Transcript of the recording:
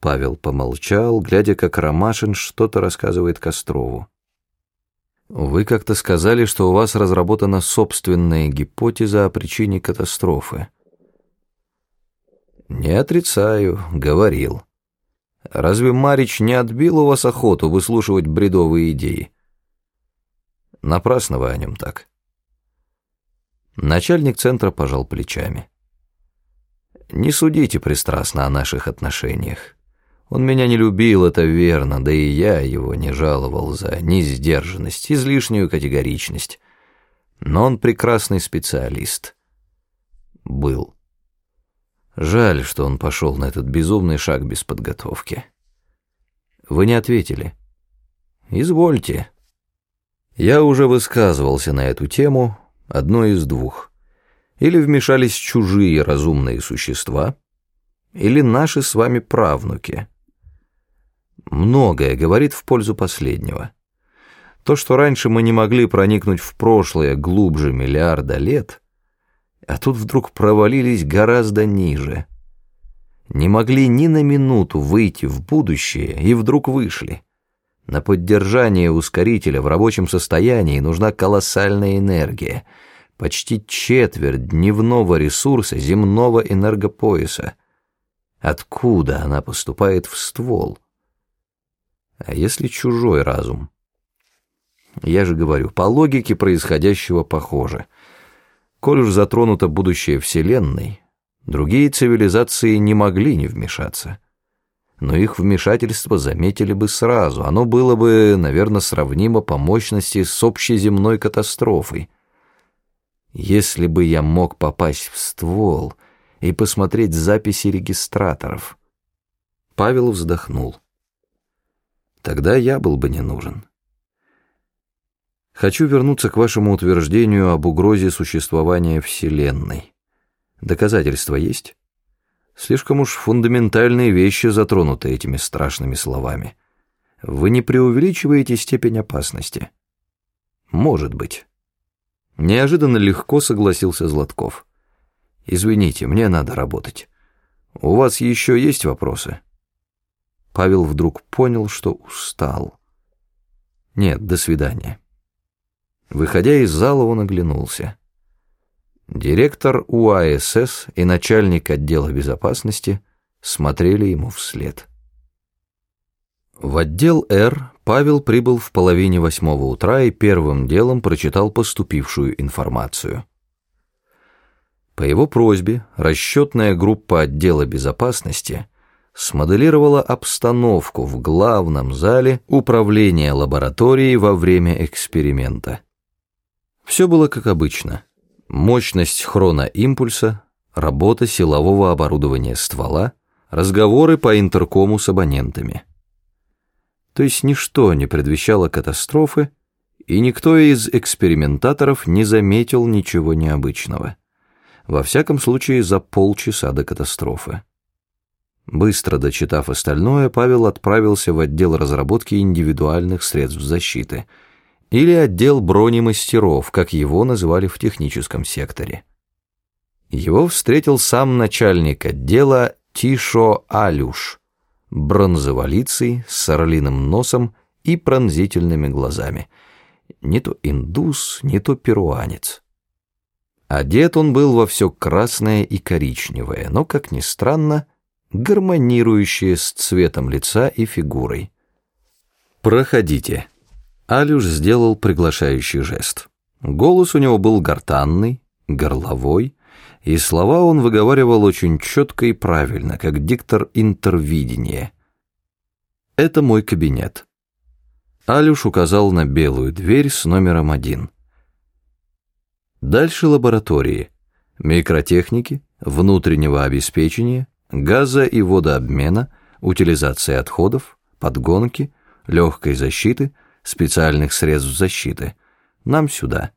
Павел помолчал, глядя, как Ромашин что-то рассказывает Кострову. «Вы как-то сказали, что у вас разработана собственная гипотеза о причине катастрофы». «Не отрицаю, говорил. Разве Марич не отбил у вас охоту выслушивать бредовые идеи?» «Напрасно вы о нем так». Начальник центра пожал плечами. «Не судите пристрастно о наших отношениях. Он меня не любил, это верно, да и я его не жаловал за несдержанность, излишнюю категоричность. Но он прекрасный специалист. Был. Жаль, что он пошел на этот безумный шаг без подготовки. Вы не ответили. Извольте. Я уже высказывался на эту тему, одно из двух. Или вмешались чужие разумные существа, или наши с вами правнуки — многое говорит в пользу последнего. То, что раньше мы не могли проникнуть в прошлое глубже миллиарда лет, а тут вдруг провалились гораздо ниже. Не могли ни на минуту выйти в будущее и вдруг вышли. На поддержание ускорителя в рабочем состоянии нужна колоссальная энергия, почти четверть дневного ресурса земного энергопояса. Откуда она поступает в ствол? А если чужой разум? Я же говорю, по логике происходящего похоже. Коль уж затронуто будущее Вселенной, другие цивилизации не могли не вмешаться. Но их вмешательство заметили бы сразу, оно было бы, наверное, сравнимо по мощности с общеземной катастрофой. Если бы я мог попасть в ствол и посмотреть записи регистраторов. Павел вздохнул. Тогда я был бы не нужен. Хочу вернуться к вашему утверждению об угрозе существования Вселенной. Доказательства есть? Слишком уж фундаментальные вещи затронуты этими страшными словами. Вы не преувеличиваете степень опасности? Может быть. Неожиданно легко согласился Златков. Извините, мне надо работать. У вас еще есть вопросы? Павел вдруг понял, что устал. «Нет, до свидания». Выходя из зала, он оглянулся. Директор УАСС и начальник отдела безопасности смотрели ему вслед. В отдел «Р» Павел прибыл в половине восьмого утра и первым делом прочитал поступившую информацию. По его просьбе расчетная группа отдела безопасности – смоделировала обстановку в главном зале управления лабораторией во время эксперимента. Все было как обычно. Мощность хроноимпульса, работа силового оборудования ствола, разговоры по интеркому с абонентами. То есть ничто не предвещало катастрофы, и никто из экспериментаторов не заметил ничего необычного. Во всяком случае, за полчаса до катастрофы. Быстро дочитав остальное, Павел отправился в отдел разработки индивидуальных средств защиты, или отдел бронемастеров, как его называли в техническом секторе. Его встретил сам начальник отдела Тишо Алюш, бронзоволицый, с орлиным носом и пронзительными глазами. Не то индус, не то перуанец. Одет он был во все красное и коричневое, но, как ни странно, гармонирующие с цветом лица и фигурой. «Проходите». Алюш сделал приглашающий жест. Голос у него был гортанный, горловой, и слова он выговаривал очень четко и правильно, как диктор интервидения. «Это мой кабинет». Алюш указал на белую дверь с номером один. Дальше лаборатории, микротехники, внутреннего обеспечения, газа и водообмена, утилизации отходов, подгонки, легкой защиты, специальных средств защиты. Нам сюда.